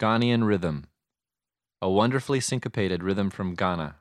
Ghanaian rhythm, a wonderfully syncopated rhythm from Ghana.